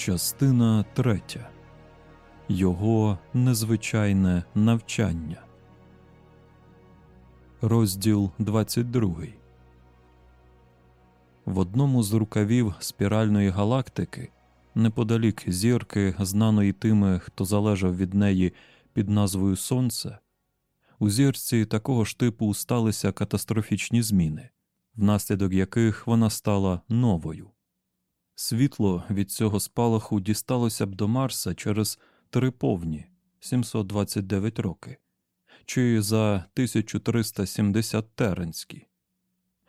Частина третя. Його незвичайне навчання. Розділ 22. В одному з рукавів спіральної галактики, неподалік зірки, знаної тими, хто залежав від неї під назвою Сонце, у зірці такого ж типу сталися катастрофічні зміни, внаслідок яких вона стала новою. Світло від цього спалаху дісталося б до Марса через три повні 729 роки, чи за 1370 теренські.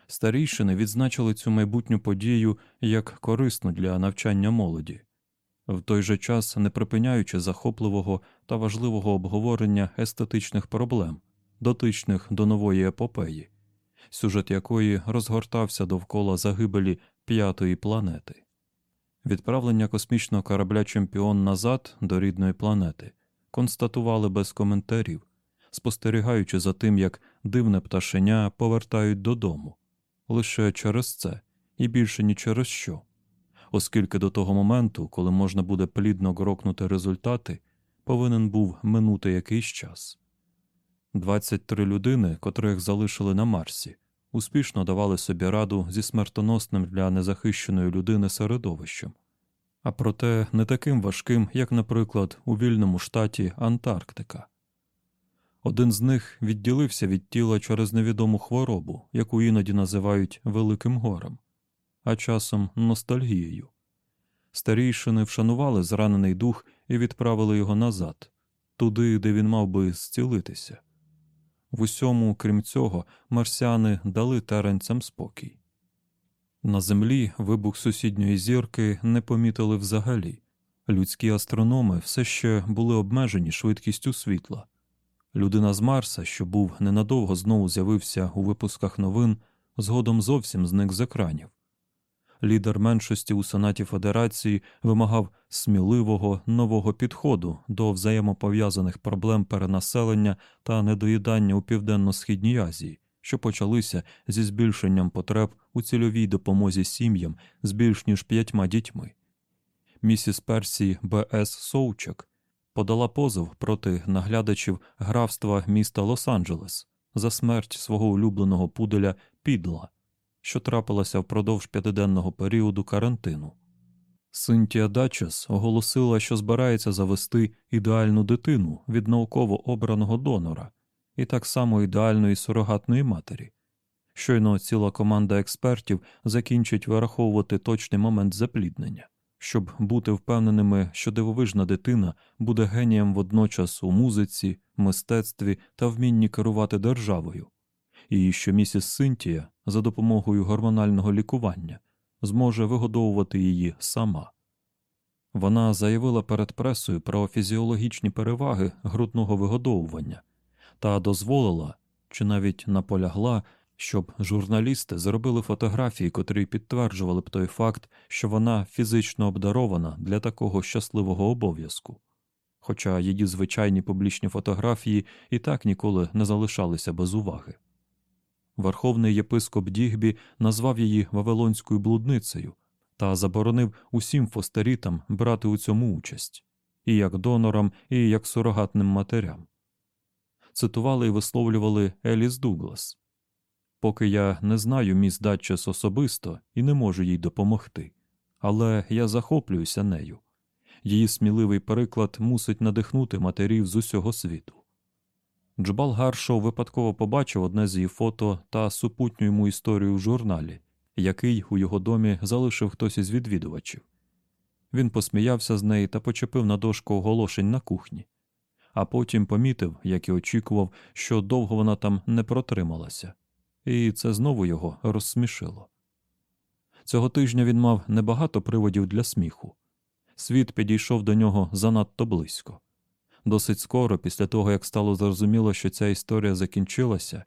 Старійшини відзначили цю майбутню подію як корисну для навчання молоді, в той же час не припиняючи захопливого та важливого обговорення естетичних проблем, дотичних до нової епопеї, сюжет якої розгортався довкола загибелі п'ятої планети. Відправлення космічного корабля Чемпіон назад до рідної планети констатували без коментарів, спостерігаючи за тим, як дивне пташеня повертають додому лише через це і більше ні через що, оскільки до того моменту, коли можна буде плідно грокнути результати, повинен був минути якийсь час. 23 людини, котрих залишили на Марсі, успішно давали собі раду зі смертоносним для незахищеної людини середовищем, а проте не таким важким, як, наприклад, у вільному штаті Антарктика. Один з них відділився від тіла через невідому хворобу, яку іноді називають Великим горем, а часом ностальгією. Старійшини вшанували зранений дух і відправили його назад, туди, де він мав би зцілитися. В усьому, крім цього, марсіани дали теренцям спокій. На землі вибух сусідньої зірки не помітили взагалі. Людські астрономи все ще були обмежені швидкістю світла. Людина з Марса, що був ненадовго знову з'явився у випусках новин, згодом зовсім зник з екранів. Лідер меншості у Сенаті Федерації вимагав сміливого нового підходу до взаємопов'язаних проблем перенаселення та недоїдання у південно-східній Азії, що почалися зі збільшенням потреб у цільовій допомозі сім'ям з більш ніж п'ятьма дітьми. Місіс Персі Б.С. Соучак подала позов проти наглядачів графства міста Лос-Анджелес за смерть свого улюбленого пуделя Підла що трапилася впродовж п'ятиденного періоду карантину. Синтія Дачес оголосила, що збирається завести ідеальну дитину від науково обраного донора і так само ідеальної сурогатної матері. Щойно ціла команда експертів закінчить вираховувати точний момент запліднення, щоб бути впевненими, що дивовижна дитина буде генієм водночас у музиці, мистецтві та вмінні керувати державою і що місіс Синтія за допомогою гормонального лікування зможе вигодовувати її сама. Вона заявила перед пресою про фізіологічні переваги грудного вигодовування та дозволила чи навіть наполягла, щоб журналісти зробили фотографії, котрі підтверджували б той факт, що вона фізично обдарована для такого щасливого обов'язку. Хоча її звичайні публічні фотографії і так ніколи не залишалися без уваги. Верховний єпископ Дігбі назвав її Вавилонською блудницею та заборонив усім фостерітам брати у цьому участь і як донорам, і як сурогатним матерям. Цитували і висловлювали Еліс Дуглас Поки я не знаю міс Датчес особисто і не можу їй допомогти, але я захоплююся нею. Її сміливий приклад мусить надихнути матерів з усього світу. Джбал Гаршоу випадково побачив одне з її фото та супутню йому історію в журналі, який у його домі залишив хтось із відвідувачів. Він посміявся з неї та почепив на дошку оголошень на кухні. а потім помітив, як і очікував, що довго вона там не протрималася, і це знову його розсмішило. Цього тижня він мав небагато приводів для сміху. Світ підійшов до нього занадто близько. Досить скоро, після того як стало зрозуміло, що ця історія закінчилася,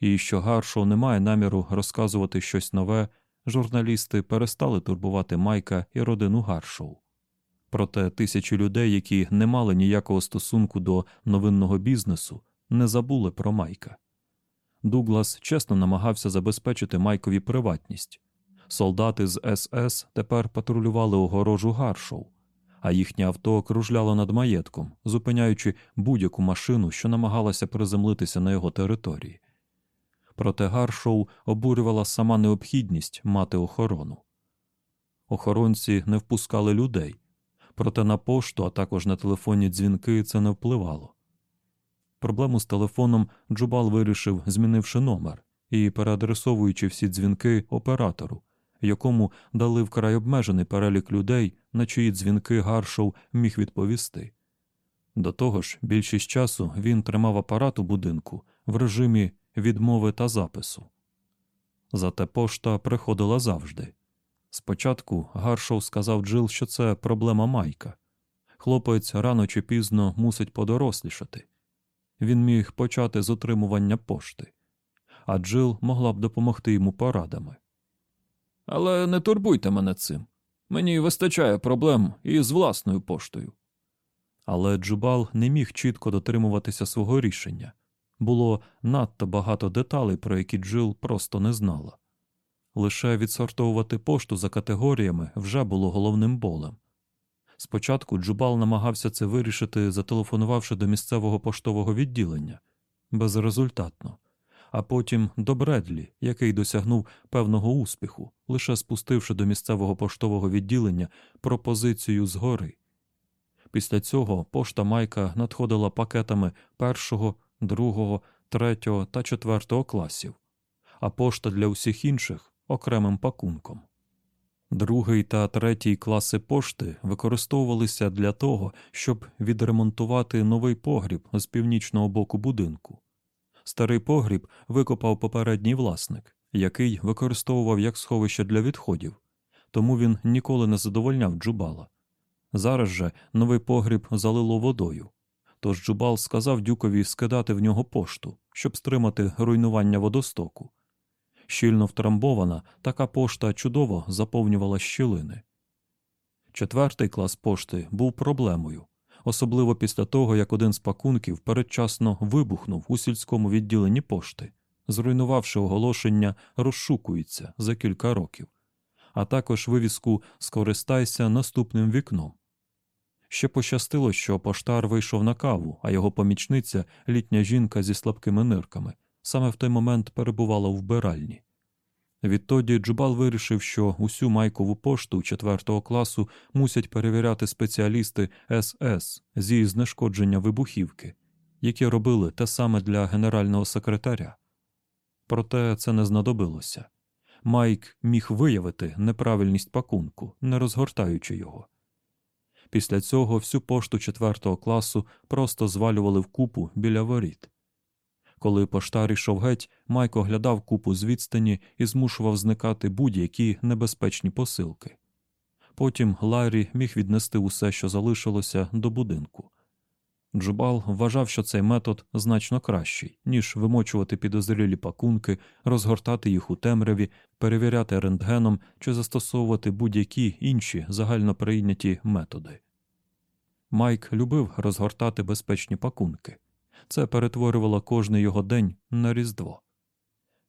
і що Гаршоу не має наміру розказувати щось нове, журналісти перестали турбувати Майка і родину Гаршоу. Проте тисячі людей, які не мали ніякого стосунку до новинного бізнесу, не забули про Майка. Дуглас чесно намагався забезпечити Майкові приватність. Солдати з СС тепер патрулювали огорожу Гаршоу, а їхнє авто кружляло над маєтком, зупиняючи будь-яку машину, що намагалася приземлитися на його території. Проте Гаршоу обурювала сама необхідність мати охорону. Охоронці не впускали людей, проте на пошту, а також на телефонні дзвінки це не впливало. Проблему з телефоном Джубал вирішив, змінивши номер і переадресовуючи всі дзвінки оператору, якому дали вкрай обмежений перелік людей, на чиї дзвінки Гаршоу міг відповісти. До того ж, більшість часу він тримав апарат у будинку в режимі відмови та запису. Зате пошта приходила завжди. Спочатку Гаршоу сказав Джил, що це проблема Майка. Хлопець рано чи пізно мусить подорослішати. Він міг почати з отримування пошти, а Джил могла б допомогти йому порадами. Але не турбуйте мене цим. Мені вистачає проблем із власною поштою. Але Джубал не міг чітко дотримуватися свого рішення було надто багато деталей, про які Джил просто не знала. Лише відсортовувати пошту за категоріями вже було головним болем. Спочатку Джубал намагався це вирішити, зателефонувавши до місцевого поштового відділення безрезультатно, а потім до Бредлі, який досягнув певного успіху, лише спустивши до місцевого поштового відділення пропозицію згори. Після цього пошта Майка надходила пакетами першого, другого, третього та четвертого класів, а пошта для усіх інших окремим пакунком. Другий та третій класи пошти використовувалися для того, щоб відремонтувати новий погріб з північного боку будинку. Старий погріб викопав попередній власник, який використовував як сховище для відходів, тому він ніколи не задовольняв джубала. Зараз же новий погріб залило водою, тож Джубал сказав дюкові скидати в нього пошту, щоб стримати руйнування водостоку. Щільно втрамбована, така пошта чудово заповнювала щілини. Четвертий клас пошти був проблемою, особливо після того, як один з пакунків передчасно вибухнув у сільському відділенні пошти, зруйнувавши оголошення, розшукується за кілька років, а також вивіску Скористайся наступним вікном. Ще пощастило, що поштар вийшов на каву, а його помічниця, літня жінка зі слабкими нирками, саме в той момент перебувала у вбиральні. Відтоді Джубал вирішив, що усю майкову пошту четвертого класу мусять перевіряти спеціалісти СС зі знешкодження вибухівки, які робили те саме для генерального секретаря. Проте це не знадобилося. Майк міг виявити неправильність пакунку, не розгортаючи його. Після цього всю пошту четвертого класу просто звалювали в купу біля воріт. Коли поштар йшов геть, Майк оглядав купу з відстані і змушував зникати будь-які небезпечні посилки. Потім Ларі міг віднести усе, що залишилося, до будинку. Джубал вважав, що цей метод значно кращий, ніж вимочувати підозрілі пакунки, розгортати їх у темряві, перевіряти рентгеном чи застосовувати будь-які інші загально прийняті методи. Майк любив розгортати безпечні пакунки. Це перетворювало кожний його день на Різдво.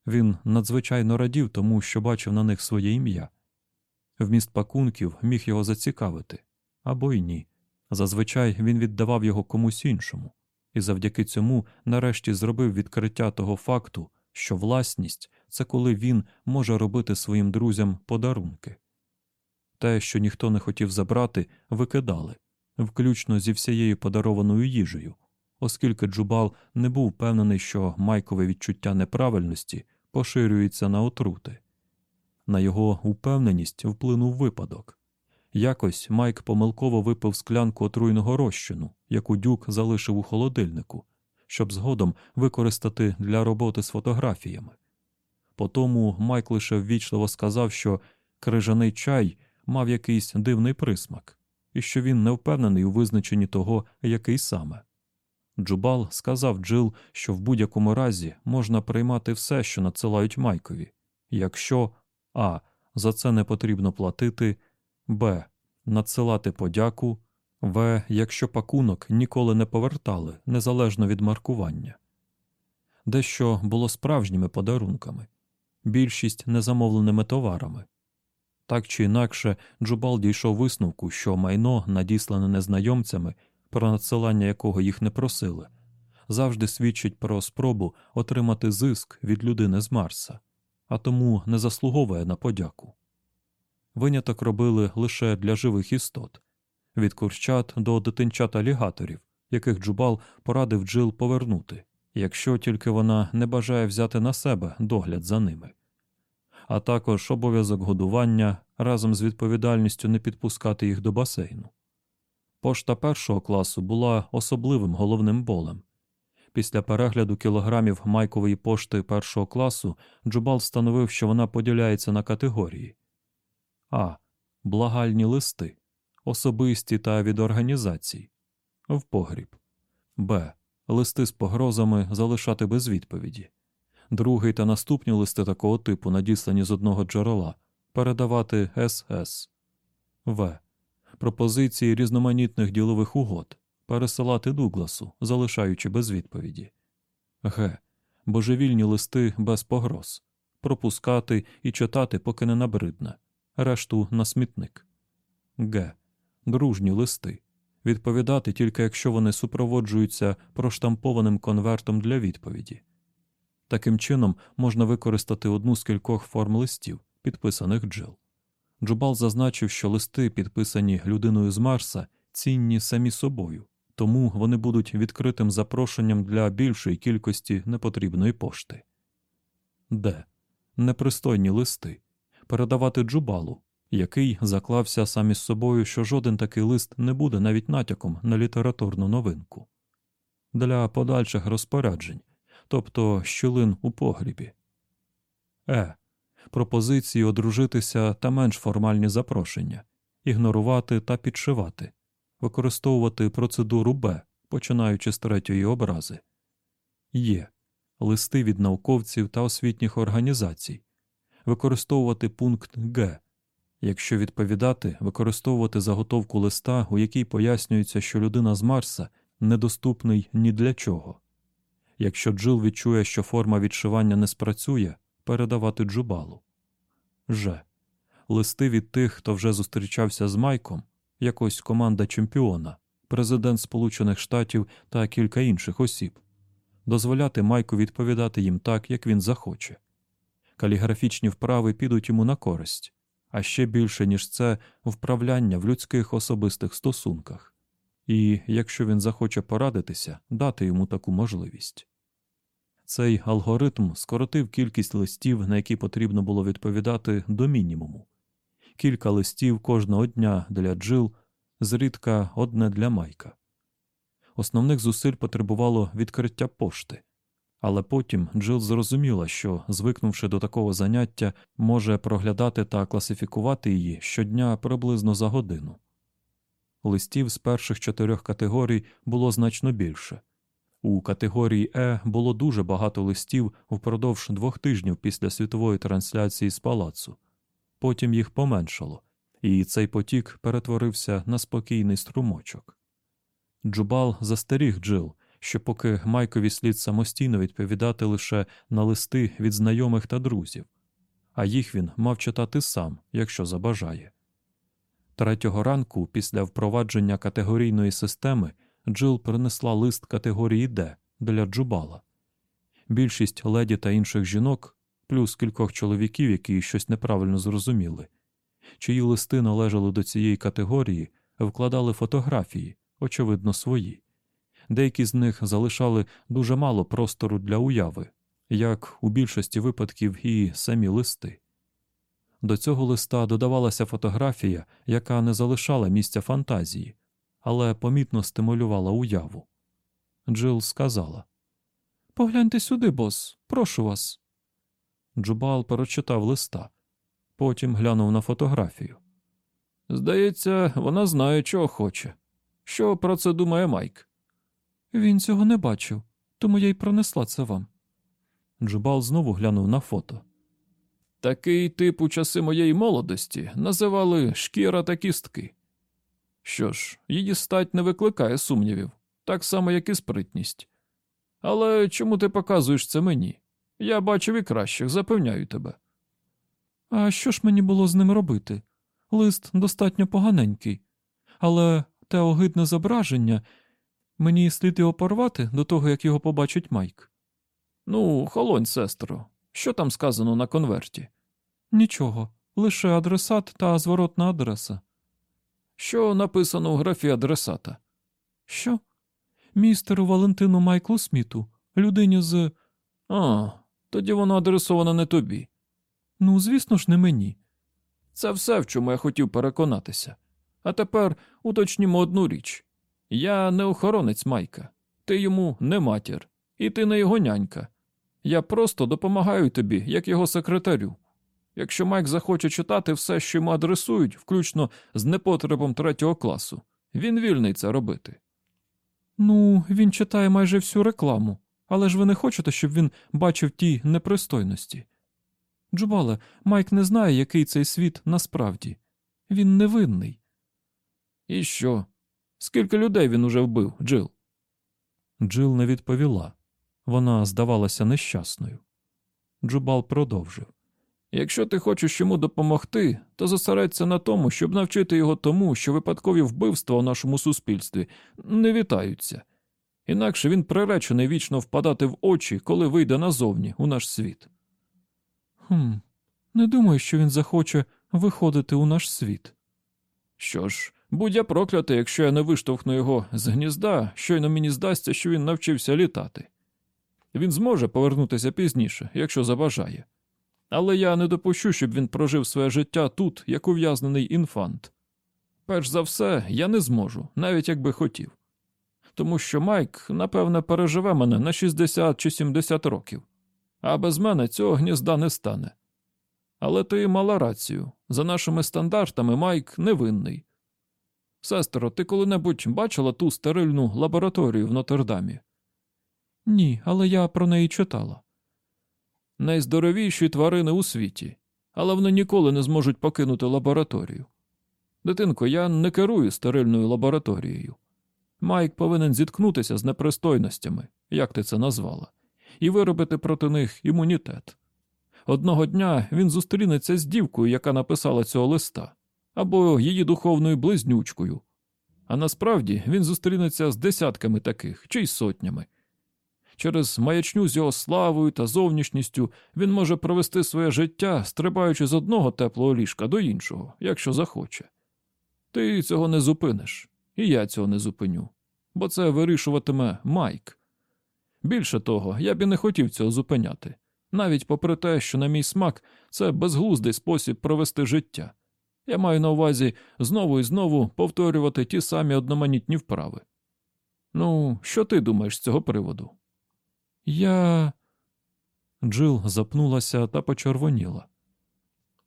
Він надзвичайно радів тому, що бачив на них своє ім'я. Вміст пакунків міг його зацікавити або й ні. Зазвичай він віддавав його комусь іншому, і завдяки цьому нарешті зробив відкриття того факту, що власність це коли він може робити своїм друзям подарунки. Те, що ніхто не хотів забрати, викидали, включно зі всією подарованою їжею, оскільки Джубал не був впевнений, що майкове відчуття неправильності поширюється на отрути. На його упевненість вплинув випадок. Якось Майк помилково випив склянку отруйного розчину, яку дюк залишив у холодильнику, щоб згодом використати для роботи з фотографіями. Потому Майк лише ввічливо сказав, що крижаний чай мав якийсь дивний присмак, і що він не впевнений у визначенні того, який саме. Джубал сказав Джил, що в будь-якому разі можна приймати все, що надсилають Майкові, якщо а. За це не потрібно платити, б. Надсилати подяку, в. Якщо пакунок ніколи не повертали, незалежно від маркування. Дещо було справжніми подарунками, більшість незамовленими товарами. Так чи інакше, Джубал дійшов висновку, що майно, надіслане незнайомцями, про надсилання якого їх не просили, завжди свідчить про спробу отримати зиск від людини з Марса, а тому не заслуговує на подяку. Виняток робили лише для живих істот від курчат до дитинчат алігаторів, яких Джубал порадив Джил повернути, якщо тільки вона не бажає взяти на себе догляд за ними, а також обов'язок годування разом з відповідальністю не підпускати їх до басейну. Пошта першого класу була особливим головним болем. Після перегляду кілограмів майкової пошти першого класу Джубал встановив, що вона поділяється на категорії А. Благальні листи, особисті та від організацій, в погріб, Б. Листи з погрозами залишати без відповіді. Другий та наступні листи такого типу, надіслані з одного джерела, передавати СС, В пропозиції різноманітних ділових угод, пересилати Дугласу, залишаючи без відповіді, г. Божевільні листи без погроз, пропускати і читати, поки не набридне, решту на смітник, г. Дружні листи. Відповідати тільки якщо вони супроводжуються проштампованим конвертом для відповіді. Таким чином можна використати одну з кількох форм листів, підписаних Джил. Джубал зазначив, що листи, підписані людиною з Марса, цінні самі собою, тому вони будуть відкритим запрошенням для більшої кількості непотрібної пошти. Д. Непристойні листи передавати Джубалу, який заклався сам із собою, що жоден такий лист не буде навіть натяком на літературну новинку для подальших розпоряджень, тобто щілин у погрібі. Е пропозиції одружитися та менш формальні запрошення, ігнорувати та підшивати, використовувати процедуру Б, починаючи з третьої образи, є листи від науковців та освітніх організацій, використовувати пункт Г. Якщо відповідати, використовувати заготовку листа, у якій пояснюється, що людина з Марса недоступний ні для чого. Якщо Джил відчує, що форма відшивання не спрацює, передавати джубалу. Ж. Листи від тих, хто вже зустрічався з Майком, якось команда чемпіона, президент Сполучених Штатів та кілька інших осіб, дозволяти Майку відповідати їм так, як він захоче. Каліграфічні вправи підуть йому на користь, а ще більше, ніж це, вправляння в людських особистих стосунках. І, якщо він захоче порадитися, дати йому таку можливість. Цей алгоритм скоротив кількість листів, на які потрібно було відповідати, до мінімуму. Кілька листів кожного дня для Джил, зрідка одне для Майка. Основних зусиль потребувало відкриття пошти, але потім Джил зрозуміла, що, звикнувши до такого заняття, може проглядати та класифікувати її щодня приблизно за годину. Листів з перших чотирьох категорій було значно більше. У категорії Е було дуже багато листів впродовж двох тижнів після світової трансляції з палацу. Потім їх поменшало, і цей потік перетворився на спокійний струмочок. Джубал застеріг Джил, що поки Майкові слід самостійно відповідати лише на листи від знайомих та друзів, а їх він мав читати сам, якщо забажає. Третього ранку, після впровадження категорійної системи, Джил принесла лист категорії Д для Джубала. Більшість леді та інших жінок, плюс кількох чоловіків, які щось неправильно зрозуміли, чиї листи належали до цієї категорії, вкладали фотографії, очевидно, свої. Деякі з них залишали дуже мало простору для уяви, як у більшості випадків і самі листи. До цього листа додавалася фотографія, яка не залишала місця фантазії, але помітно стимулювала уяву. Джил сказала Погляньте сюди, бос, прошу вас. Джубал прочитав листа, потім глянув на фотографію. Здається, вона знає, чого хоче. Що про це думає Майк? Він цього не бачив, тому я й пронесла це вам. Джубал знову глянув на фото. Такий тип у часи моєї молодості називали шкіра та кістки. Що ж, її стать не викликає сумнівів, так само, як і спритність. Але чому ти показуєш це мені? Я бачив і кращих, запевняю тебе. А що ж мені було з ним робити? Лист достатньо поганенький, але те огидне зображення мені слід його порвати до того, як його побачить Майк. Ну, холонь, сестро, що там сказано на конверті? Нічого, лише адресат та зворотна адреса. Що написано у графі адресата? Що? Містеру Валентину Майклу Сміту, людині з. А, тоді воно адресовано не тобі. Ну, звісно ж, не мені. Це все, в чому я хотів переконатися. А тепер уточнімо одну річ я не охоронець Майка, ти йому не матір, і ти не його нянька. Я просто допомагаю тобі, як його секретарю. Якщо Майк захоче читати все, що йому адресують, включно з непотребом третього класу, він вільний це робити. Ну, він читає майже всю рекламу, але ж ви не хочете, щоб він бачив ті непристойності. Джубале, Майк не знає, який цей світ насправді. Він невинний. І що? Скільки людей він уже вбив, Джил? Джил не відповіла. Вона здавалася нещасною. Джубал продовжив Якщо ти хочеш йому допомогти, то зосередься на тому, щоб навчити його тому, що випадкові вбивства у нашому суспільстві не вітаються. Інакше він приречений вічно впадати в очі, коли вийде назовні у наш світ. Хм, не думаю, що він захоче виходити у наш світ. Що ж, будь я проклятий, якщо я не виштовхну його з гнізда, щойно мені здасться, що він навчився літати. Він зможе повернутися пізніше, якщо забажає. Але я не допущу, щоб він прожив своє життя тут, як ув'язнений інфант. Перш за все, я не зможу, навіть якби хотів. Тому що Майк, напевне, переживе мене на 60 чи 70 років, а без мене цього гнізда не стане. Але ти мала рацію за нашими стандартами Майк невинний. Сестро, ти коли-небудь бачила ту стерильну лабораторію в Нотр-Дамі? Ні, але я про неї читала. Найздоровіші тварини у світі, але вони ніколи не зможуть покинути лабораторію. Дитинко, я не керую стерильною лабораторією. Майк повинен зіткнутися з непристойностями, як ти це назвала, і виробити проти них імунітет. Одного дня він зустрінеться з дівкою, яка написала цього листа, або її духовною близнючкою. А насправді він зустрінеться з десятками таких чи й сотнями. Через маячню з його славою та зовнішністю він може провести своє життя, стрибаючи з одного теплого ліжка до іншого, якщо захоче. Ти цього не зупиниш, і я цього не зупиню, бо це вирішуватиме Майк. Більше того, я б і не хотів цього зупиняти, навіть попри те, що, на мій смак, це безглуздий спосіб провести життя. Я маю на увазі знову і знову повторювати ті самі одноманітні вправи. Ну, що ти думаєш з цього приводу? Я. Джил запнулася та почервоніла.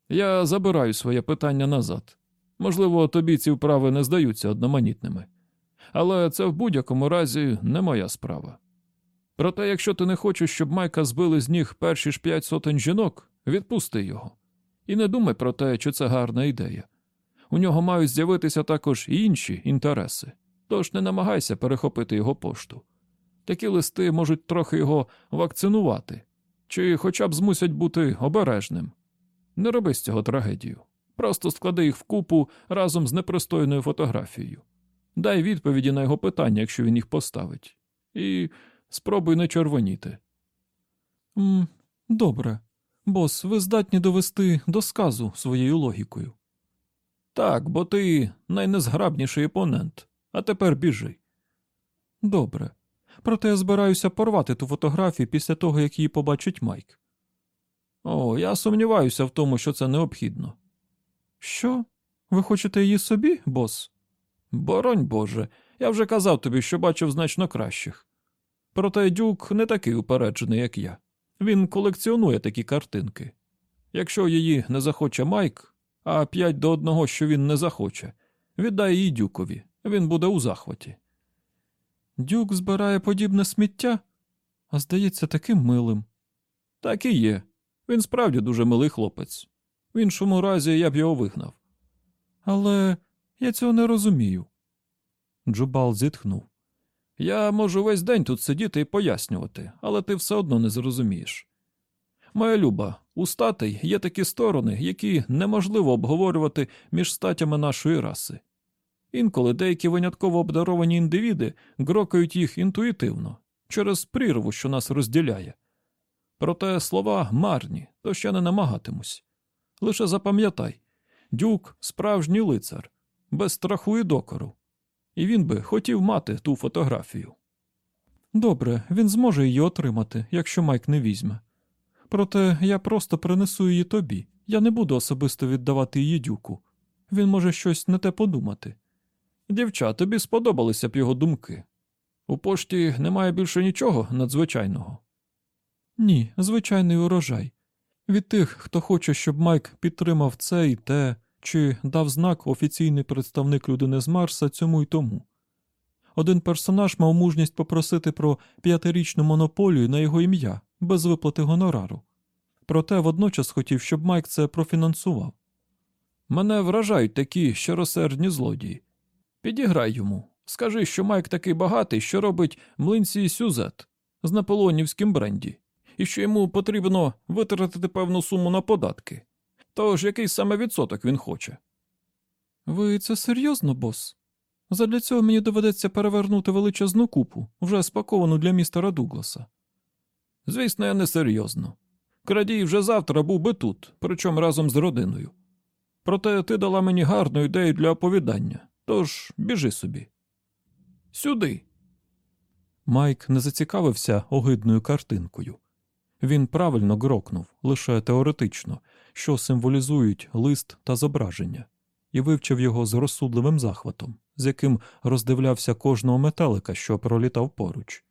Я забираю своє питання назад. Можливо, тобі ці вправи не здаються одноманітними. Але це в будь-якому разі не моя справа. Проте, якщо ти не хочеш, щоб Майка збили з ніг перші ж п'ять сотень жінок, відпусти його. І не думай про те, чи це гарна ідея. У нього мають з'явитися також і інші інтереси, тож не намагайся перехопити його пошту. Такі листи можуть трохи його вакцинувати, чи хоча б змусять бути обережним. Не роби з цього трагедію. Просто склади їх вкупу разом з непристойною фотографією. Дай відповіді на його питання, якщо він їх поставить, і спробуй не червоніти. «М, Добре. Бос, ви здатні довести до сказу своєю логікою. Так, бо ти найнезграбніший опонент, а тепер біжи. Добре. Проте я збираюся порвати ту фотографію після того, як її побачить Майк. О, я сумніваюся в тому, що це необхідно. Що? Ви хочете її собі, бос? Боронь Боже, я вже казав тобі, що бачив значно кращих. Проте дюк не такий упереджений, як я. Він колекціонує такі картинки. Якщо її не захоче Майк, а п'ять до одного, що він не захоче, віддай її дюкові, він буде у захваті. Дюк збирає подібне сміття, а здається таким милим. Так і є. Він справді дуже милий хлопець. В іншому разі я б його вигнав. Але я цього не розумію. Джубал зітхнув. Я можу весь день тут сидіти і пояснювати, але ти все одно не зрозумієш. Моя люба, у статей є такі сторони, які неможливо обговорювати між статями нашої раси. Інколи деякі винятково обдаровані індивіди грокають їх інтуїтивно, через прірву, що нас розділяє. Проте слова марні, то ще не намагатимусь. Лише запам'ятай дюк справжній лицар, без страху і докору. І він би хотів мати ту фотографію. Добре, він зможе її отримати, якщо Майк не візьме. Проте я просто принесу її тобі. Я не буду особисто віддавати її дюку. Він може щось не те подумати. Дівча, тобі сподобалися б його думки. У пошті немає більше нічого надзвичайного. Ні, звичайний урожай. Від тих, хто хоче, щоб Майк підтримав це і те, чи дав знак офіційний представник людини з Марса цьому й тому. Один персонаж мав мужність попросити про п'ятирічну монополію на його ім'я без виплати гонорару. Проте водночас хотів, щоб Майк це профінансував. Мене вражають такі щиросердні злодії. Підіграй йому. Скажи, що Майк такий багатий, що робить млинці сюзет з наполеонівським бренді, і що йому потрібно витратити певну суму на податки. Тож який саме відсоток він хоче? Ви це серйозно, бос? Задля цього мені доведеться перевернути величезну купу, вже спаковану для містера Дугласа. Звісно, я не серйозно. Крадій вже завтра був би тут, причому разом з родиною. Проте ти дала мені гарну ідею для оповідання, тож біжи собі. Сюди. Майк не зацікавився огидною картинкою. Він правильно грокнув, лише теоретично, що символізують лист та зображення, і вивчив його з розсудливим захватом, з яким роздивлявся кожного метелика, що пролітав поруч.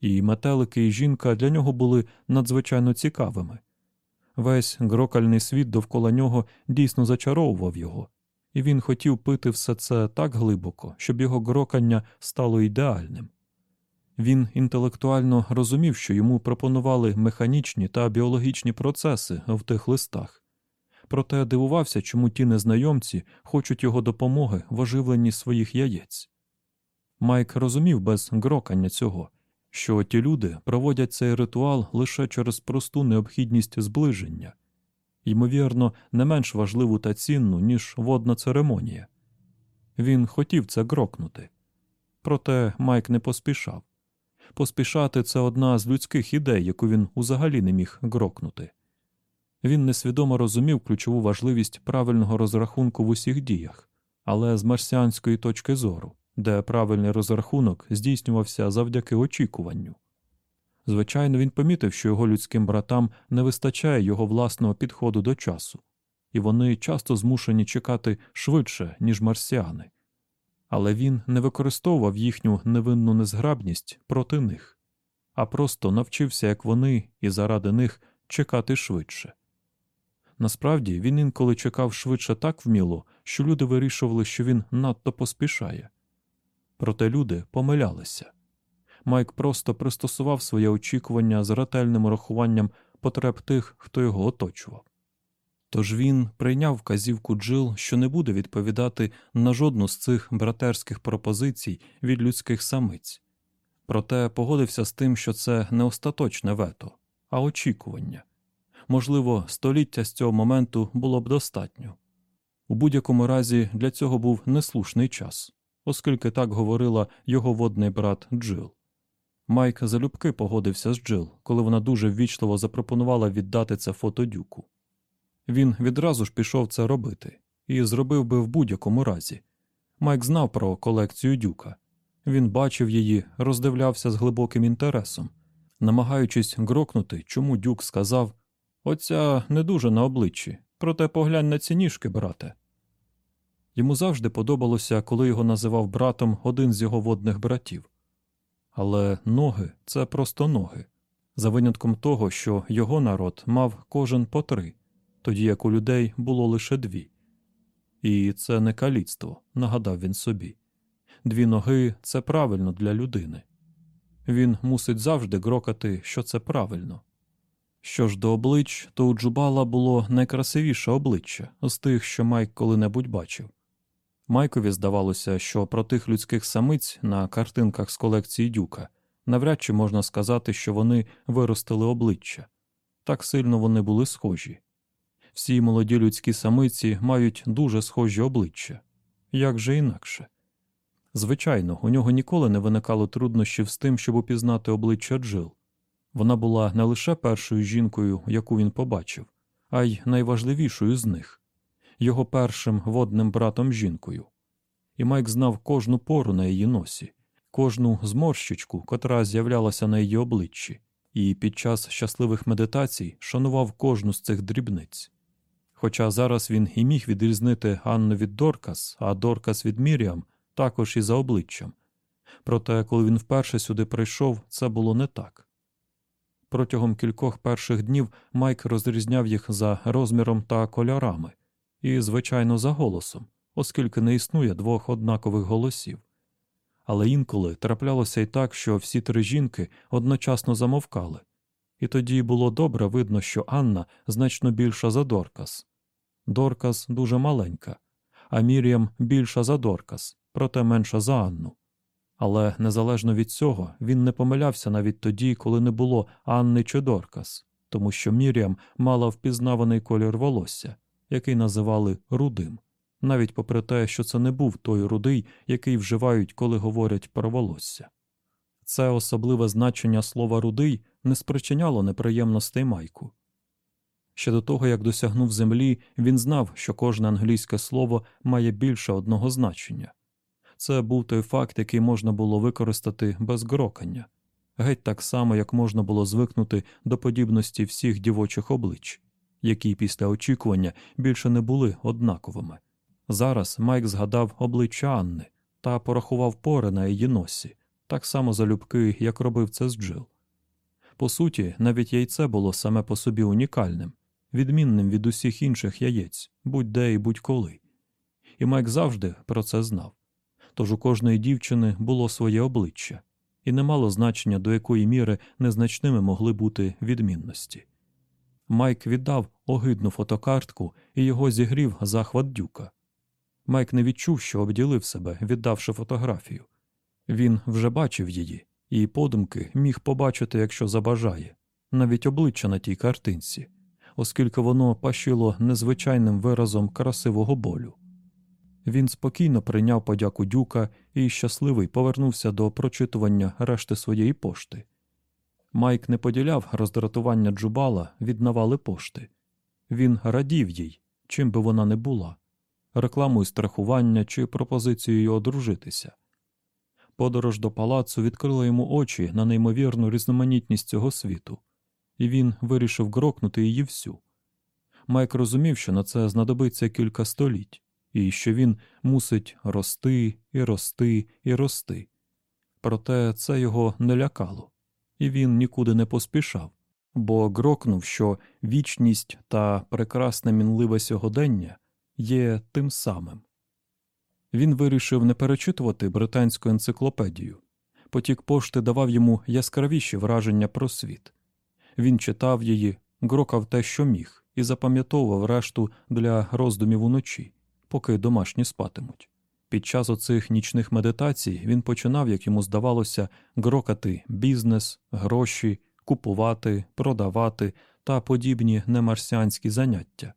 І метелики, і жінка для нього були надзвичайно цікавими. Весь грокальний світ довкола нього дійсно зачаровував його, і він хотів пити все це так глибоко, щоб його грокання стало ідеальним. Він інтелектуально розумів, що йому пропонували механічні та біологічні процеси в тих листах, проте дивувався, чому ті незнайомці хочуть його допомоги в оживленні своїх яєць. Майк розумів без грокання цього, що ті люди проводять цей ритуал лише через просту необхідність зближення, ймовірно, не менш важливу та цінну, ніж водна церемонія. Він хотів це грокнути. Проте Майк не поспішав. Поспішати це одна з людських ідей, яку він узагалі не міг грокнути. Він несвідомо розумів ключову важливість правильного розрахунку в усіх діях, але з марсіанської точки зору, де правильний розрахунок здійснювався завдяки очікуванню. Звичайно, він помітив, що його людським братам не вистачає його власного підходу до часу, і вони часто змушені чекати швидше, ніж марсіани. Але він не використовував їхню невинну незграбність проти них, а просто навчився, як вони, і заради них чекати швидше. Насправді він інколи чекав швидше так вміло, що люди вирішували, що він надто поспішає. Проте люди помилялися. Майк просто пристосував своє очікування з ретельним рахуванням потреб тих, хто його оточував. Тож він прийняв вказівку Джил, що не буде відповідати на жодну з цих братерських пропозицій від людських самиць, проте погодився з тим, що це не остаточне вето, а очікування. Можливо, століття з цього моменту було б достатньо. У будь-якому разі для цього був неслушний час, оскільки так говорила його водний брат Джил. Майк залюбки погодився з Джил, коли вона дуже ввічливо запропонувала віддати це фото дюку. Він відразу ж пішов це робити і зробив би в будь-якому разі. Майк знав про колекцію дюка. Він бачив її, роздивлявся з глибоким інтересом, намагаючись грокнути, чому дюк сказав Оця не дуже на обличчі, проте поглянь на ці ніжки, брате. Йому завжди подобалося, коли його називав братом один з його водних братів. Але ноги це просто ноги, за винятком того, що його народ мав кожен по три, тоді як у людей було лише дві. І це не каліцтво, нагадав він собі. Дві ноги це правильно для людини. Він мусить завжди грокати, що це правильно. Що ж до облич, то у Джубала було найкрасивіше обличчя з тих, що Майк коли-небудь бачив. Майкові здавалося, що про тих людських самиць на картинках з колекції дюка навряд чи можна сказати, що вони виростили обличчя. Так сильно вони були схожі. Всі молоді людські самиці мають дуже схожі обличчя. Як же інакше? Звичайно, у нього ніколи не виникало труднощів з тим, щоб упізнати обличчя Джил. Вона була не лише першою жінкою, яку він побачив, а й найважливішою з них його першим водним братом жінкою. І Майк знав кожну пору на її носі, кожну зморщичку, котра з'являлася на її обличчі, і під час щасливих медитацій шанував кожну з цих дрібниць. Хоча зараз він і міг відрізнити Анну від Доркас, а Доркас від Міріам також і за обличчям. Проте, коли він вперше сюди прийшов, це було не так. Протягом кількох перших днів Майк розрізняв їх за розміром та кольорами, і, звичайно, за голосом, оскільки не існує двох однакових голосів. Але інколи траплялося й так, що всі три жінки одночасно замовкали, і тоді було добре видно, що Анна значно більша за Доркас. Доркас дуже маленька, а Мір'ям більша за Доркас, проте менша за Анну. Але незалежно від цього він не помилявся навіть тоді, коли не було Анни чи Доркас, тому що Мір'ям мала впізнаваний колір волосся, який називали рудим, навіть попри те, що це не був той рудий, який вживають, коли говорять про волосся. Це особливе значення слова рудий не спричиняло неприємностей Майку. Ще до того, як досягнув землі, він знав, що кожне англійське слово має більше одного значення. Це був той факт, який можна було використати без грокання, геть так само, як можна було звикнути до подібності всіх дівочих облич, які після очікування більше не були однаковими. Зараз Майк згадав обличчя Анни та порахував пори на її носі, так само залюбки, як робив це з Джил. По суті, навіть яйце було саме по собі унікальним, відмінним від усіх інших яєць, будь-де і будь-коли. І Майк завжди про це знав. Тож у кожної дівчини було своє обличчя, і не мало значення, до якої міри незначними могли бути відмінності. Майк віддав огидну фотокартку і його зігрів захват дюка. Майк не відчув, що обділив себе, віддавши фотографію. Він вже бачив її, і подумки міг побачити, якщо забажає, навіть обличчя на тій картинці, оскільки воно пащило незвичайним виразом красивого болю. Він спокійно прийняв подяку дюка і щасливий повернувся до прочитування решти своєї пошти. Майк не поділяв роздратування джубала від навали пошти. Він радів їй, чим би вона не була рекламою страхування чи пропозицією одружитися. Подорож до палацу відкрила йому очі на неймовірну різноманітність цього світу, і він вирішив грокнути її всю. Майк розумів, що на це знадобиться кілька століть, і що він мусить рости і рости і рости. Проте це його не лякало, і він нікуди не поспішав, бо грокнув, що вічність та прекрасне мінливе сьогодення є тим самим. Він вирішив не перечитувати британську енциклопедію. Потік пошти давав йому яскравіші враження про світ. Він читав її, грокав те, що міг, і запам'ятовував решту для роздумів уночі, поки домашні спатимуть. Під час оцих нічних медитацій він починав, як йому здавалося, грокати бізнес, гроші, купувати, продавати та подібні немарсіанські заняття.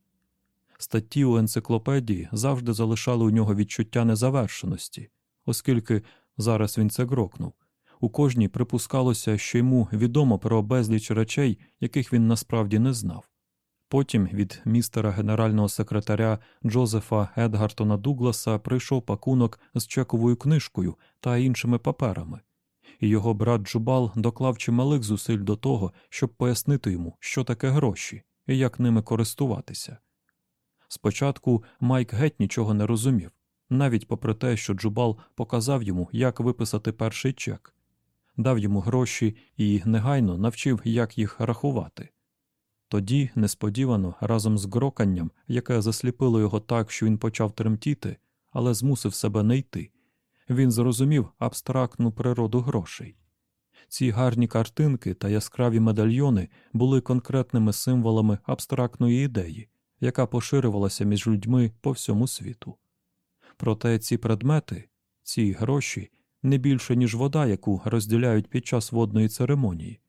Статті у енциклопедії завжди залишали у нього відчуття незавершеності, оскільки зараз він це грокнув. У кожній припускалося, що йому відомо про безліч речей, яких він насправді не знав. Потім від містера генерального секретаря Джозефа Едгартона Дугласа прийшов пакунок з чековою книжкою та іншими паперами, і його брат Джубал доклав чималих зусиль до того, щоб пояснити йому, що таке гроші і як ними користуватися. Спочатку Майк геть нічого не розумів, навіть попри те, що Джубал показав йому, як виписати перший чек, дав йому гроші і негайно навчив, як їх рахувати. Тоді, несподівано, разом з гроканням, яке засліпило його так, що він почав тремтіти, але змусив себе не йти, він зрозумів абстрактну природу грошей. Ці гарні картинки та яскраві медальйони були конкретними символами абстрактної ідеї, яка поширювалася між людьми по всьому світу. Проте ці предмети, ці гроші не більше, ніж вода, яку розділяють під час водної церемонії.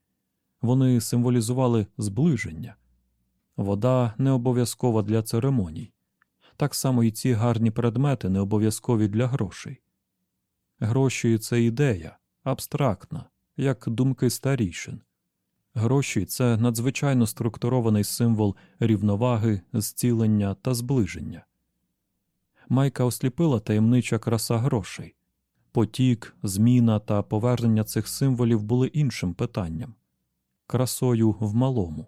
Вони символізували зближення. Вода не обов'язкова для церемоній. Так само і ці гарні предмети не обов'язкові для грошей. Гроші це ідея, абстрактна, як думки старішин. Гроші це надзвичайно структурований символ рівноваги, зцілення та зближення. Майка осліпила таємнича краса грошей. Потік, зміна та повернення цих символів були іншим питанням красою в малому.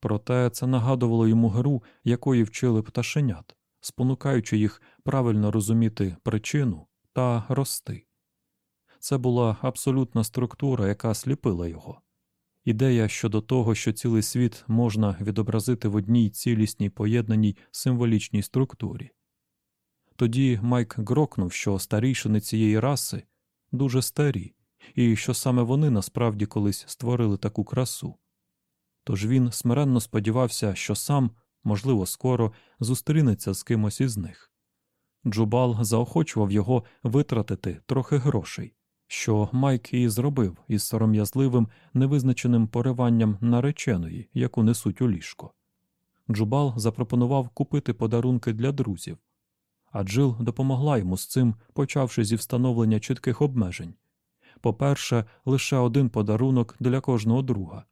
Проте це нагадувало йому гру, якої вчили пташенят, спонукаючи їх правильно розуміти причину та рости. Це була абсолютна структура, яка сліпила його. Ідея щодо того, що цілий світ можна відобразити в одній цілісній поєднаній символічній структурі. Тоді Майк грокнув, що старійшини цієї раси дуже старі, і що саме вони насправді колись створили таку красу. Тож він смиренно сподівався, що сам, можливо, скоро зустрінеться з кимось із них. Джубал заохочував його витратити трохи грошей, що Майк і зробив із сором'язливим, невизначеним пориванням нареченої, яку несуть у ліжко. Джубал запропонував купити подарунки для друзів, а Джил допомогла йому з цим, почавши зі встановлення чітких обмежень. По-перше, лише один подарунок для кожного друга.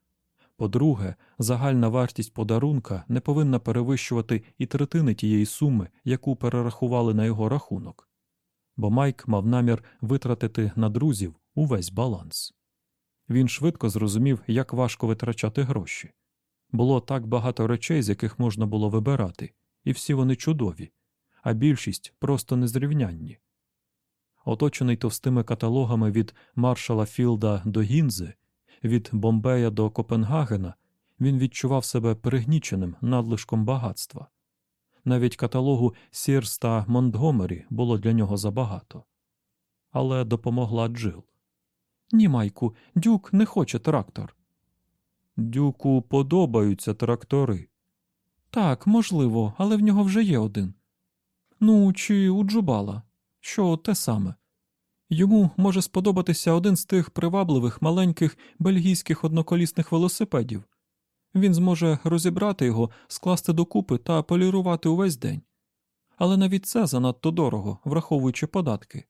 По-друге, загальна вартість подарунка не повинна перевищувати і третини тієї суми, яку перерахували на його рахунок. Бо Майк мав намір витратити на друзів увесь баланс. Він швидко зрозумів, як важко витрачати гроші. Було так багато речей, з яких можна було вибирати, і всі вони чудові, а більшість просто незрівнянні. Оточений товстими каталогами від маршала Філда до Гінзи, від Бомбея до Копенгагена, він відчував себе пригніченим надлишком багатства. Навіть каталогу Сірс та Монтгомері було для нього забагато. Але допомогла Джил. Ні, Майку, дюк не хоче трактор. Дюку подобаються трактори. Так, можливо, але в нього вже є один. Ну, чи у Джубала, що те саме. Йому може сподобатися один з тих привабливих маленьких бельгійських одноколісних велосипедів. Він зможе розібрати його, скласти докупи та полірувати увесь день. Але навіть це занадто дорого, враховуючи податки.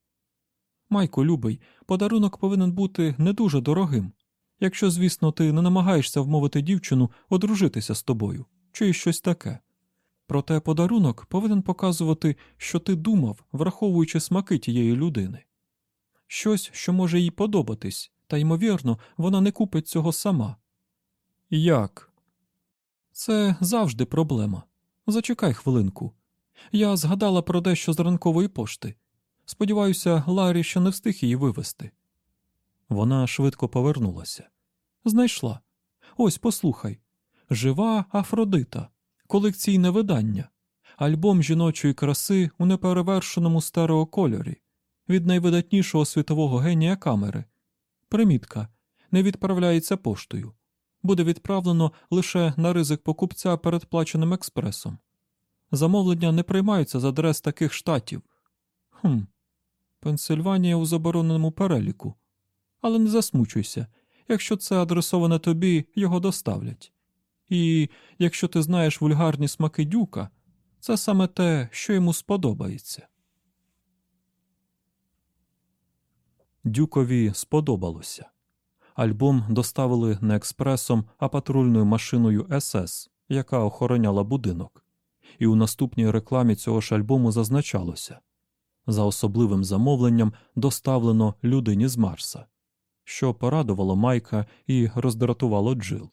Майку, любий, подарунок повинен бути не дуже дорогим, якщо, звісно, ти не намагаєшся вмовити дівчину одружитися з тобою, чи щось таке. Проте подарунок повинен показувати, що ти думав, враховуючи смаки тієї людини. Щось, що може їй подобатись, та, ймовірно, вона не купить цього сама. Як? Це завжди проблема. Зачекай хвилинку. Я згадала про дещо з ранкової пошти. Сподіваюся, Ларі ще не встиг її вивезти. Вона швидко повернулася. Знайшла. Ось послухай Жива Афродита, колекційне видання, альбом жіночої краси у неперевершеному стереокольорі від найвидатнішого світового генія камери. Примітка не відправляється поштою. Буде відправлено лише на ризик покупця перед плаченим експресом. Замовлення не приймаються з адрес таких штатів. Хм, Пенсильванія у забороненому переліку. Але не засмучуйся якщо це адресоване тобі, його доставлять. І якщо ти знаєш вульгарні смаки дюка, це саме те, що йому сподобається. Дюкові сподобалося. Альбом доставили не експресом, а патрульною машиною СС, яка охороняла будинок, і у наступній рекламі цього ж альбому зазначалося за особливим замовленням доставлено людині з Марса, що порадувало Майка і роздратувало Джил.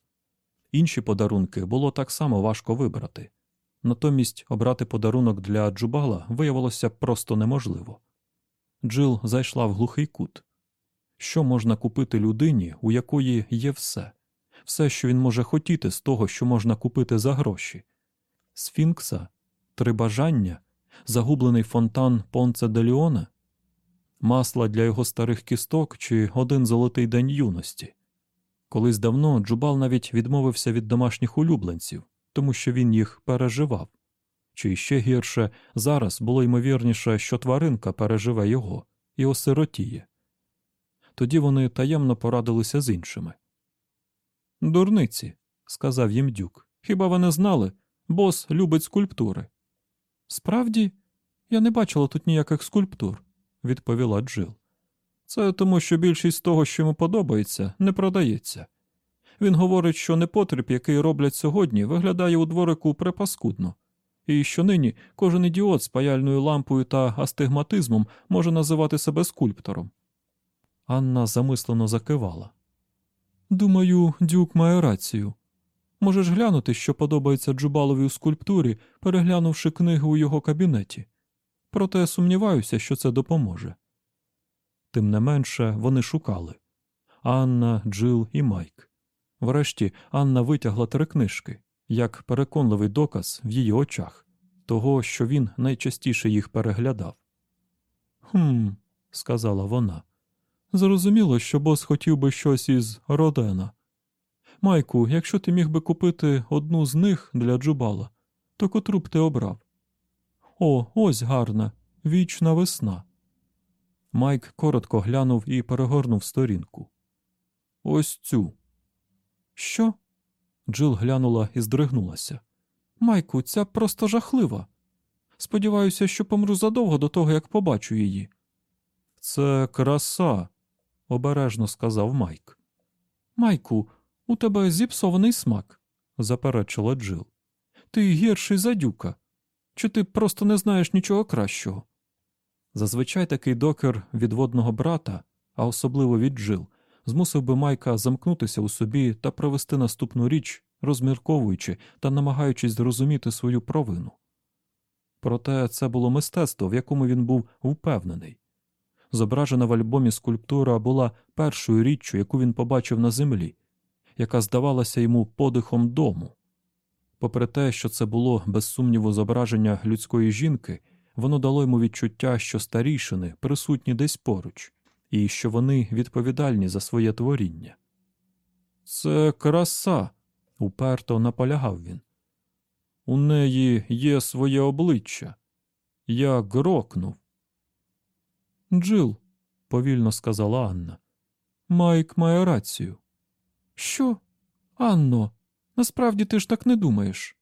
Інші подарунки було так само важко вибрати. Натомість обрати подарунок для Джубала виявилося просто неможливо. Джил зайшла в глухий кут. Що можна купити людині, у якої є все, все, що він може хотіти з того, що можна купити за гроші? Сфінкса, три бажання, загублений фонтан Понце де Ліона, масла для його старих кісток чи один золотий день юності. Колись давно Джубал навіть відмовився від домашніх улюбленців, тому що він їх переживав. Чи ще гірше, зараз було ймовірніше, що тваринка переживе його і осиротіє. Тоді вони таємно порадилися з іншими. Дурниці, сказав їм дюк. Хіба ви не знали? Бос любить скульптури. Справді, я не бачила тут ніяких скульптур, відповіла Джил. Це тому, що більшість того, що йому подобається, не продається. Він говорить, що непотріб, який роблять сьогодні, виглядає у дворику препаскудно, і що нині кожен ідіот з паяльною лампою та астигматизмом може називати себе скульптором. Анна замислено закивала. Думаю, дюк має рацію. Можеш глянути, що подобається Джубалові у скульптурі, переглянувши книгу у його кабінеті. Проте сумніваюся, що це допоможе. Тим не менше вони шукали Анна, Джил і Майк. Врешті Анна витягла три книжки як переконливий доказ в її очах того, що він найчастіше їх переглядав. Хм, сказала вона. Зрозуміло, що бос хотів би щось із Родена. Майку, якщо ти міг би купити одну з них для Джубала, то котру б ти обрав? О, ось гарна, вічна весна. Майк коротко глянув і перегорнув сторінку. Ось цю. Що? Джил глянула і здригнулася. Майку, ця просто жахлива. Сподіваюся, що помру задовго до того, як побачу її. Це краса, обережно сказав Майк. Майку, у тебе зіпсований смак, заперечила Джил. Ти гірший за дюка. Чи ти просто не знаєш нічого кращого? Зазвичай такий докер від водного брата, а особливо від Джил, змусив би Майка замкнутися у собі та провести наступну річ, розмірковуючи та намагаючись зрозуміти свою провину. Проте це було мистецтво, в якому він був впевнений. Зображена в альбомі скульптура була першою річчю, яку він побачив на землі, яка здавалася йому подихом дому. Попри те, що це було без сумніву зображення людської жінки, воно дало йому відчуття, що старішини присутні десь поруч, і що вони відповідальні за своє творіння. Це краса, уперто наполягав він. У неї є своє обличчя. Я грокнув. Джил, повільно сказала Анна. Майк має рацію. Що? Анно, насправді ти ж так не думаєш.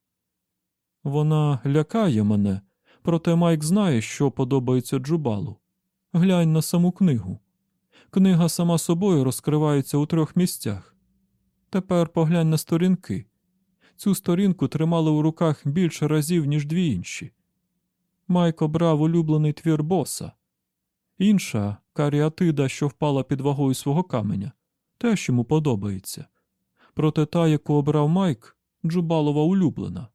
Вона лякає мене, проте Майк знає, що подобається Джубалу. Глянь на саму книгу. Книга сама собою розкривається у трьох місцях. Тепер поглянь на сторінки. Цю сторінку тримали у руках більше разів, ніж дві інші. Майк обрав улюблений твір боса. Інша каріатида, що впала під вагою свого каменя, теж йому подобається. Проте та, яку обрав Майк, Джубалова улюблена.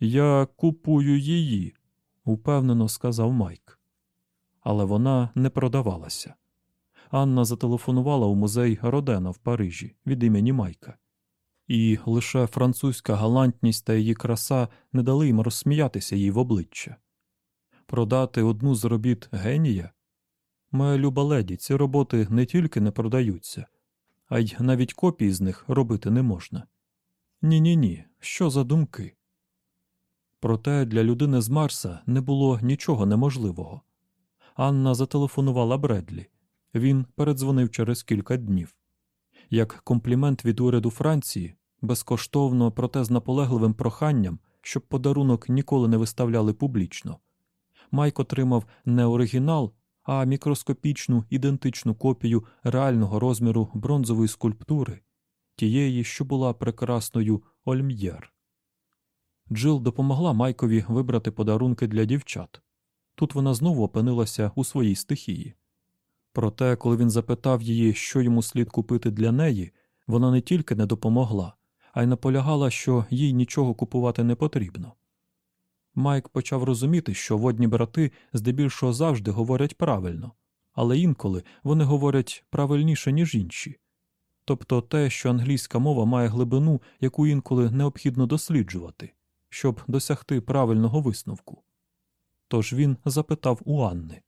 Я купую її, упевнено сказав Майк. Але вона не продавалася. Анна зателефонувала у музей Родена в Парижі від імені Майка. І лише французька галантність та її краса не дали їм розсміятися їй в обличчя. Продати одну з робіт генія? Моя люба леді, ці роботи не тільки не продаються, а й навіть копії з них робити не можна. Ні ні ні, що за думки? Проте для людини з Марса не було нічого неможливого. Анна зателефонувала Бредлі. Він передзвонив через кілька днів. Як комплімент від уряду Франції, безкоштовно, проте з наполегливим проханням, щоб подарунок ніколи не виставляли публічно. Майк отримав не оригінал, а мікроскопічну ідентичну копію реального розміру бронзової скульптури, тієї, що була прекрасною Ольм'єр. Джил допомогла Майкові вибрати подарунки для дівчат. Тут вона знову опинилася у своїй стихії. Проте, коли він запитав її, що йому слід купити для неї, вона не тільки не допомогла, а й наполягала, що їй нічого купувати не потрібно. Майк почав розуміти, що водні брати здебільшого завжди говорять правильно, але інколи вони говорять правильніше, ніж інші. Тобто те, що англійська мова має глибину, яку інколи необхідно досліджувати, щоб досягти правильного висновку. Тож він запитав у Анни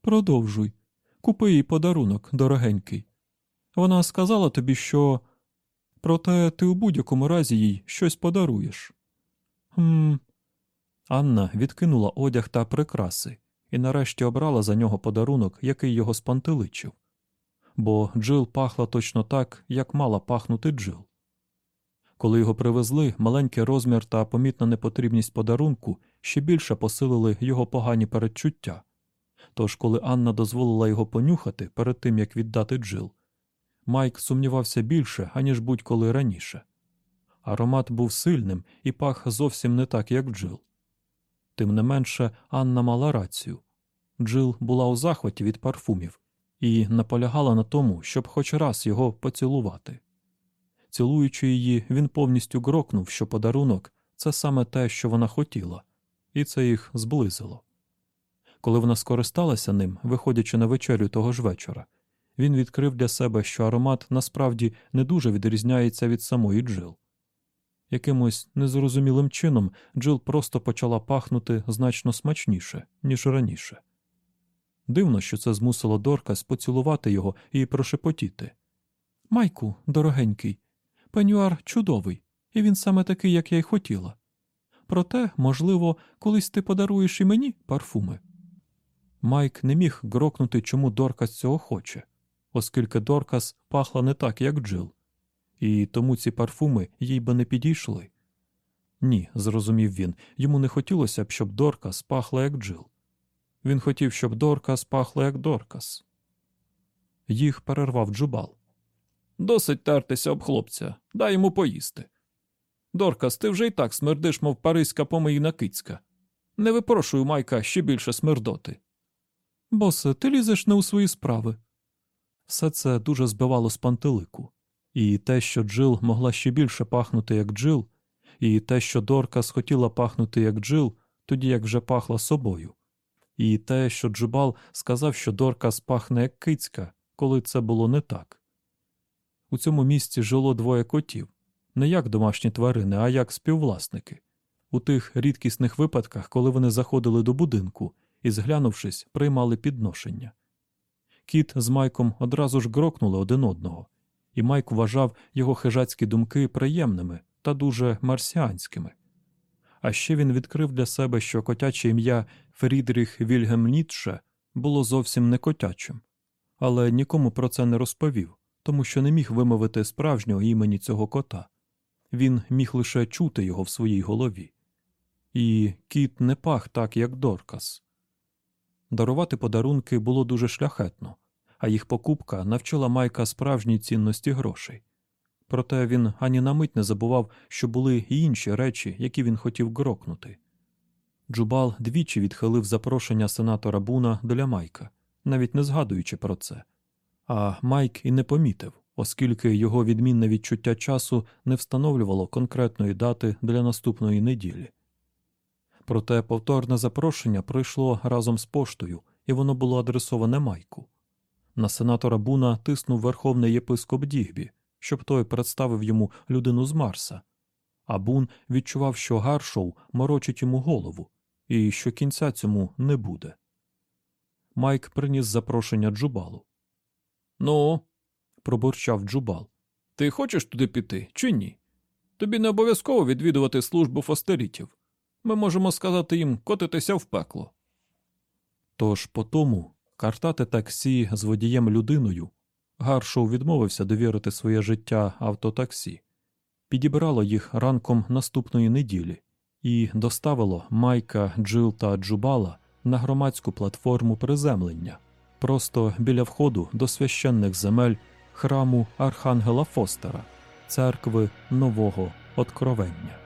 Продовжуй, купи їй подарунок, дорогенький. Вона сказала тобі, що проте ти у будь-якому разі їй щось подаруєш. Хм. Анна відкинула одяг та прикраси і нарешті обрала за нього подарунок, який його спантеличив. Бо Джил пахла точно так, як мала пахнути Джил. Коли його привезли, маленький розмір та помітна непотрібність подарунку ще більше посилили його погані передчуття. Тож, коли Анна дозволила його понюхати перед тим як віддати Джил, Майк сумнівався більше, аніж будь-коли раніше. Аромат був сильним і пах зовсім не так, як Джил. Тим не менше, Анна мала рацію. Джил була у захваті від парфумів і наполягала на тому, щоб хоч раз його поцілувати. Цілуючи її, він повністю грокнув, що подарунок це саме те, що вона хотіла, і це їх зблизило. Коли вона скористалася ним, виходячи на вечерю того ж вечора, він відкрив для себе, що аромат насправді не дуже відрізняється від самої Джил. Якимось незрозумілим чином Джил просто почала пахнути значно смачніше, ніж раніше. Дивно, що це змусило Доркас поцілувати його і прошепотіти. Майку, дорогенький, пенюар чудовий, і він саме такий, як я й хотіла. Проте, можливо, колись ти подаруєш і мені парфуми. Майк не міг грокнути, чому Доркас цього хоче, оскільки Доркас пахла не так, як Джил, і тому ці парфуми їй би не підійшли. Ні, зрозумів він, йому не хотілося б, щоб Доркас пахла як Джил. Він хотів, щоб Доркас пахла як Доркас. Їх перервав джубал. Досить тертися об хлопця, дай йому поїсти. Доркас, ти вже й так смердиш, мов паризька помийна кицька. Не випрошую Майка ще більше смердоти. Босе, ти лізеш не у свої справи. Все це дуже збивало з пантелику, і те, що Джил могла ще більше пахнути, як Джил, і те, що Доркас хотіла пахнути як Джил, тоді як вже пахла собою, і те, що Джубал сказав, що Доркас пахне як кицька, коли це було не так. У цьому місці жило двоє котів, не як домашні тварини, а як співвласники. У тих рідкісних випадках, коли вони заходили до будинку і, зглянувшись, приймали підношення. Кіт з Майком одразу ж грокнули один одного, і Майк вважав його хижацькі думки приємними та дуже марсіанськими. А ще він відкрив для себе, що котяче ім'я Фрідріх Вільгем Ніцше було зовсім не котячим, але нікому про це не розповів, тому що не міг вимовити справжнього імені цього кота. Він міг лише чути його в своїй голові. І кіт не пах так, як Доркас. Дарувати подарунки було дуже шляхетно, а їх покупка навчила Майка справжній цінності грошей. Проте він ані на мить не забував, що були й інші речі, які він хотів грокнути. Джубал двічі відхилив запрошення сенатора Буна для Майка, навіть не згадуючи про це. А Майк і не помітив, оскільки його відмінне відчуття часу не встановлювало конкретної дати для наступної неділі. Проте повторне запрошення прийшло разом з поштою, і воно було адресоване Майку. На сенатора Буна тиснув верховний єпископ Дігбі, щоб той представив йому людину з Марса. А Бун відчував, що Гаршоу морочить йому голову, і що кінця цьому не буде. Майк приніс запрошення Джубалу. Ну, пробурчав Джубал. Ти хочеш туди піти, чи ні? Тобі не обов'язково відвідувати службу фостерітів. Ми можемо сказати їм котитися в пекло. Тож по тому картати таксі з водієм людиною Гаршоу відмовився довірити своє життя автотаксі, підібрало їх ранком наступної неділі і доставило Майка, Джил та Джубала на громадську платформу приземлення просто біля входу до священних земель храму Архангела Фостера, церкви Нового Откровення.